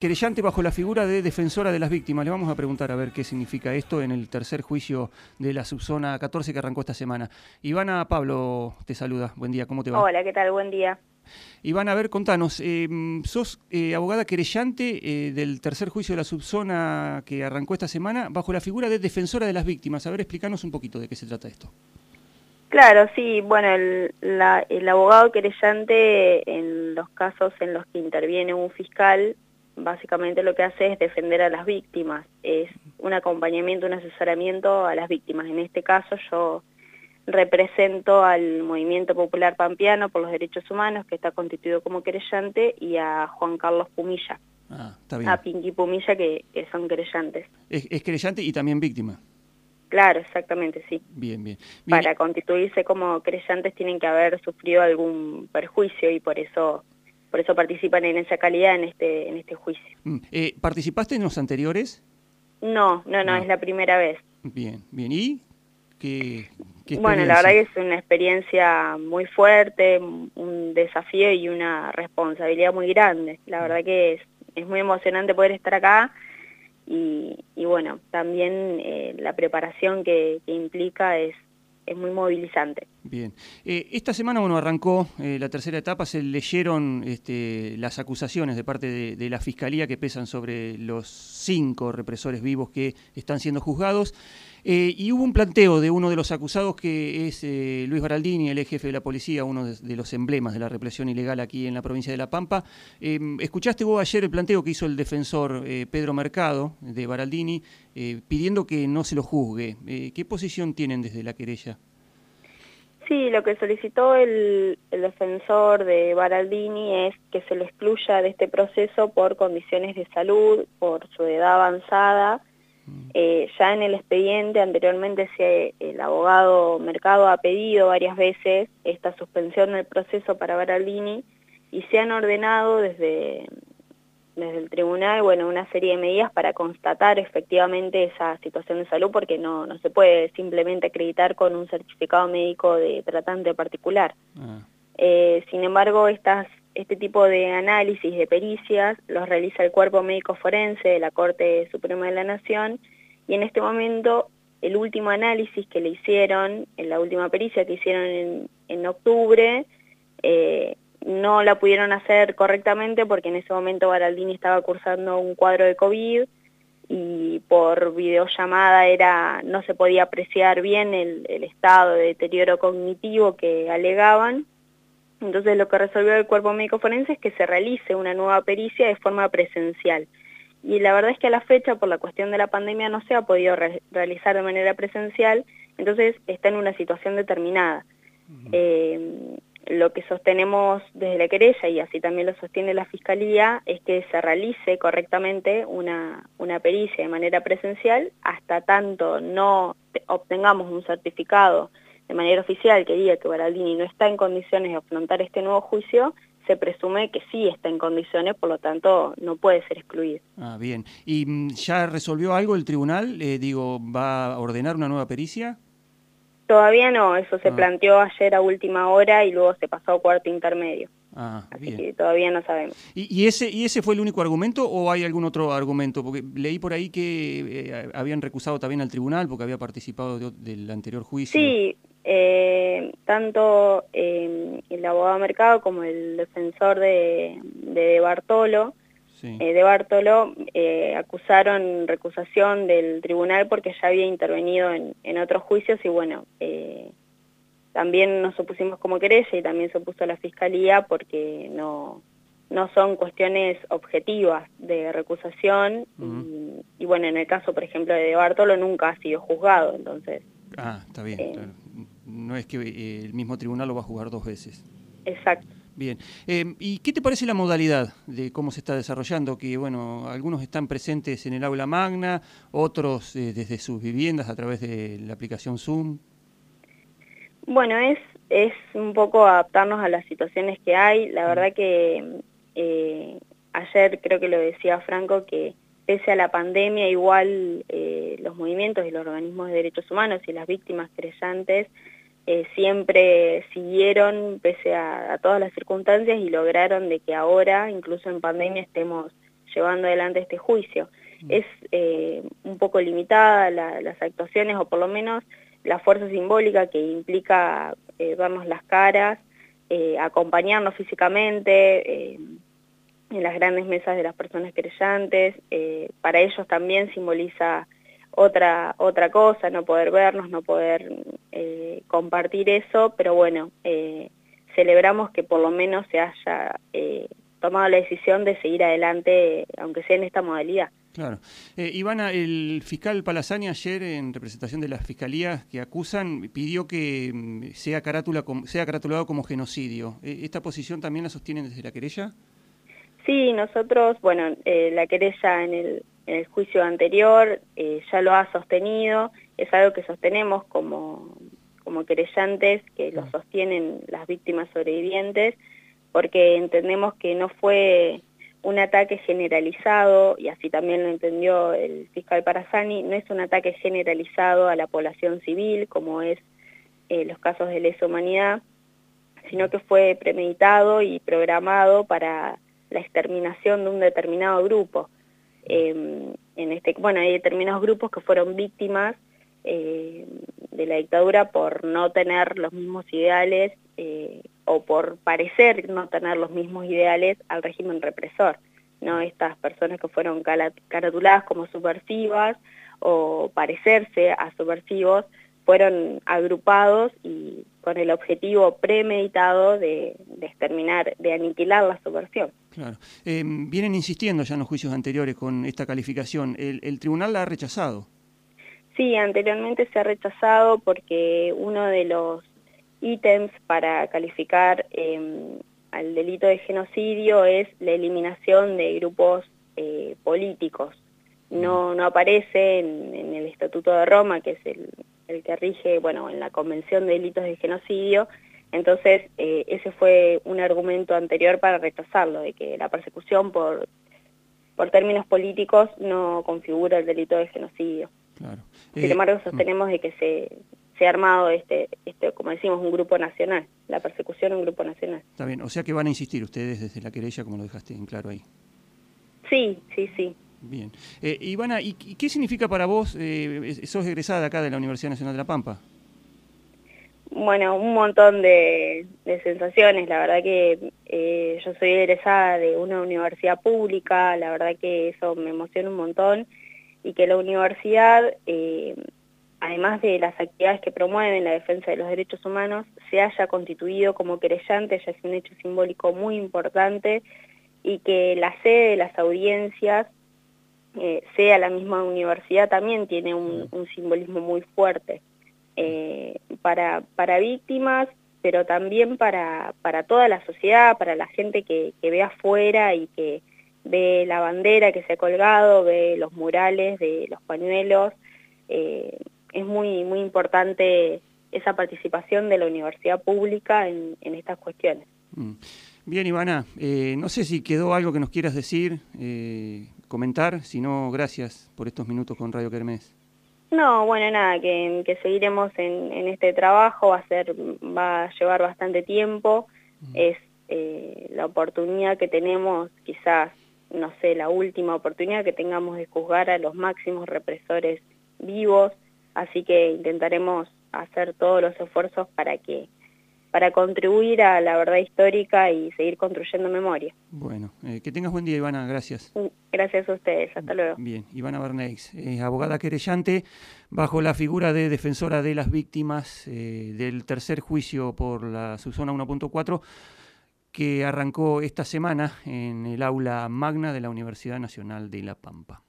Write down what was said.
Querellante bajo la figura de defensora de las víctimas. Le vamos a preguntar a ver qué significa esto en el tercer juicio de la subzona 14 que arrancó esta semana. Ivana Pablo te saluda. Buen día, ¿cómo te va? Hola, ¿qué tal? Buen día. Ivana, a ver, contanos, eh, sos eh, abogada querellante eh, del tercer juicio de la subzona que arrancó esta semana bajo la figura de defensora de las víctimas. A ver, explícanos un poquito de qué se trata esto. Claro, sí, bueno, el, el abogado querellante en los casos en los que interviene un fiscal básicamente lo que hace es defender a las víctimas, es un acompañamiento, un asesoramiento a las víctimas. En este caso yo represento al Movimiento Popular Pampeano por los Derechos Humanos, que está constituido como querellante, y a Juan Carlos Pumilla. Ah, está bien. A Pinky Pumilla, que, son querellantes. Es, es, querellante y también víctima. Claro, exactamente, sí. Bien, bien, bien. Para constituirse como querellantes tienen que haber sufrido algún perjuicio y por eso por eso participan en esa calidad en este, en este juicio. Mm, eh, ¿Participaste en los anteriores? No, no, no, es la primera vez. Bien, bien. ¿Y qué, Bueno, la verdad que es una experiencia muy fuerte, un desafío y una responsabilidad muy grande. La verdad que es, es muy emocionante poder estar acá y, y bueno, también eh, la preparación que, que implica es es muy movilizante. Bien. Eh, esta semana, bueno, arrancó eh, la tercera etapa, se leyeron este, las acusaciones de parte de, la Fiscalía que pesan sobre los cinco represores vivos que están siendo juzgados. Eh, y hubo un planteo de uno de los acusados que es Luis Baraldini, el jefe de la policía, uno de, los emblemas de la represión ilegal aquí en la provincia de La Pampa. ¿Escuchaste vos ayer el planteo que hizo el defensor Pedro Mercado de Baraldini pidiendo que no se lo juzgue? ¿Qué posición tienen desde la querella? Sí, lo que solicitó el, defensor de Baraldini es que se lo excluya de este proceso por condiciones de salud, por su edad avanzada. Eh, ya en el expediente anteriormente se, el abogado Mercado ha pedido varias veces esta suspensión del proceso para Baraldini y se han ordenado desde, desde el tribunal, bueno, una serie de medidas para constatar efectivamente esa situación de salud porque no, no se puede simplemente acreditar con un certificado médico de tratante particular. Ah. Eh, sin embargo, estas, este tipo de análisis de pericias los realiza el Cuerpo Médico Forense de la Corte Suprema de la Nación y en este momento el último análisis que le hicieron, en la última pericia que hicieron en, en octubre, eh, no la pudieron hacer correctamente porque en ese momento Baraldini estaba cursando un cuadro de COVID y por videollamada era, no se podía apreciar bien el, estado de deterioro cognitivo que alegaban. Entonces lo que resolvió el cuerpo médico forense es que se realice una nueva pericia de forma presencial. Y la verdad es que a la fecha, por la cuestión de la pandemia, no se ha podido realizar de manera presencial, entonces está en una situación determinada lo que sostenemos desde la querella, y así también lo sostiene la Fiscalía, es que se realice correctamente una, una pericia de manera presencial hasta tanto no obtengamos un certificado de manera oficial que diga que Baraldini no está en condiciones de afrontar este nuevo juicio, se presume que sí está en condiciones, por lo tanto no puede ser excluido. Ah, bien. ¿Y mm, ya resolvió algo el tribunal? Eh, digo, ¿va a ordenar una nueva pericia? Todavía no, eso se ah. planteó ayer a última hora y luego se pasó a cuarto intermedio. Ah, Así que todavía no sabemos. ¿Y, ese, ¿Y ese fue el único argumento o hay algún otro argumento? Porque leí por ahí que eh, habían recusado también al tribunal porque había participado del anterior juicio. Sí, eh, tanto eh, el abogado Mercado como el defensor de, de Bartolo eh, de Bartolo eh, acusaron recusación del tribunal porque ya había intervenido en, en otros juicios y bueno, eh, también nos opusimos como querella y también se opuso la fiscalía porque no, no son cuestiones objetivas de recusación y, bueno, en el caso por ejemplo de, de Bartolo nunca ha sido juzgado, entonces... Ah, está bien, no es que el mismo tribunal lo va a juzgar dos veces. Exacto. Bien. Eh, ¿Y qué te parece la modalidad de cómo se está desarrollando? Que, bueno, algunos están presentes en el aula magna, otros eh, desde sus viviendas a través de la aplicación Zoom. Bueno, es, es un poco adaptarnos a las situaciones que hay. La verdad que eh, ayer creo que lo decía Franco, que pese a la pandemia, igual los movimientos y los organismos de derechos humanos y las víctimas creyentes eh, siempre siguieron pese a, todas las circunstancias y lograron de que ahora, incluso en pandemia, estemos llevando adelante este juicio. Mm. Es eh, un poco limitada las actuaciones, o por lo menos la fuerza simbólica que implica eh, vernos las caras, eh, acompañarnos físicamente en las grandes mesas de las personas creyentes. para ellos también simboliza otra, otra cosa, no poder vernos, no poder compartir eso, pero bueno, celebramos que por lo menos se haya tomado la decisión de seguir adelante, aunque sea en esta modalidad. Claro. Eh, Ivana, el fiscal Palazani ayer, en representación de las fiscalías que acusan, pidió que mm, sea, carátula, sea caratulado como genocidio. Eh, ¿Esta posición también la sostienen desde la querella? Sí, nosotros, bueno, eh, la querella en el, en el juicio anterior eh, ya lo ha sostenido, es algo que sostenemos como, como querellantes, que lo sostienen las víctimas sobrevivientes, porque entendemos que no fue un ataque generalizado, y así también lo entendió el fiscal Parazani, no es un ataque generalizado a la población civil, como es eh, los casos de lesa humanidad, sino que fue premeditado y programado para la exterminación de un determinado grupo. Em, en este, bueno, hay determinados grupos que fueron víctimas eh, de la dictadura por no tener los mismos ideales eh, o por parecer no tener los mismos ideales al régimen represor. ¿no? Estas personas que fueron caratuladas como subversivas o parecerse a subversivos fueron agrupados y con el objetivo premeditado de, exterminar, de aniquilar la subversión. Claro. Eh, vienen insistiendo ya en los juicios anteriores con esta calificación. el tribunal la ha rechazado. Sí, anteriormente se ha rechazado porque uno de los ítems para calificar em, al delito de genocidio es la eliminación de grupos eh, políticos. No, no aparece en, el Estatuto de Roma, que es el, que rige, bueno, en la Convención de Delitos de Genocidio, entonces eh, ese fue un argumento anterior para rechazarlo, de que la persecución por, por términos políticos no configura el delito de genocidio. Claro. Sin eh, embargo, sostenemos de que se, se ha armado este, este, como decimos, un grupo nacional, la persecución un grupo nacional. Está bien, o sea que van a insistir ustedes desde la querella, como lo dejaste en claro ahí. Sí, sí, sí. Bien. Eh, Ivana, ¿y qué significa para vos, eh, sos egresada acá de la Universidad Nacional de La Pampa? Bueno, un montón de, sensaciones, la verdad que eh, yo soy egresada de una universidad pública, la verdad que eso me emociona un montón y que la universidad eh, además de las actividades que promueven la defensa de los derechos humanos, se haya constituido como querellante, ya es un hecho simbólico muy importante, y que la sede de las audiencias eh, sea la misma universidad también tiene un, simbolismo muy fuerte eh, para, para víctimas, pero también para, para toda la sociedad, para la gente que, que ve afuera y que ve la bandera que se ha colgado, ve los murales de los pañuelos, eh, es muy, muy importante esa participación de la universidad pública en, estas cuestiones. Mm. Bien, Ivana, eh, no sé si quedó algo que nos quieras decir, eh, comentar, si no, gracias por estos minutos con Radio Kermés. No, bueno, nada, que, seguiremos en, este trabajo, va a, ser, va a llevar bastante tiempo, mm. es eh, la oportunidad que tenemos, quizás, no sé, la última oportunidad que tengamos de juzgar a los máximos represores vivos, así que intentaremos hacer todos los esfuerzos para que para contribuir a la verdad histórica y seguir construyendo memoria. Bueno, eh, que tengas buen día, Ivana, gracias. Gracias a ustedes, hasta luego. Bien, Ivana Berneix, abogada querellante bajo la figura de defensora de las víctimas eh, del tercer juicio por la subzona 1.4 que arrancó esta semana en el aula magna de la Universidad Nacional de La Pampa.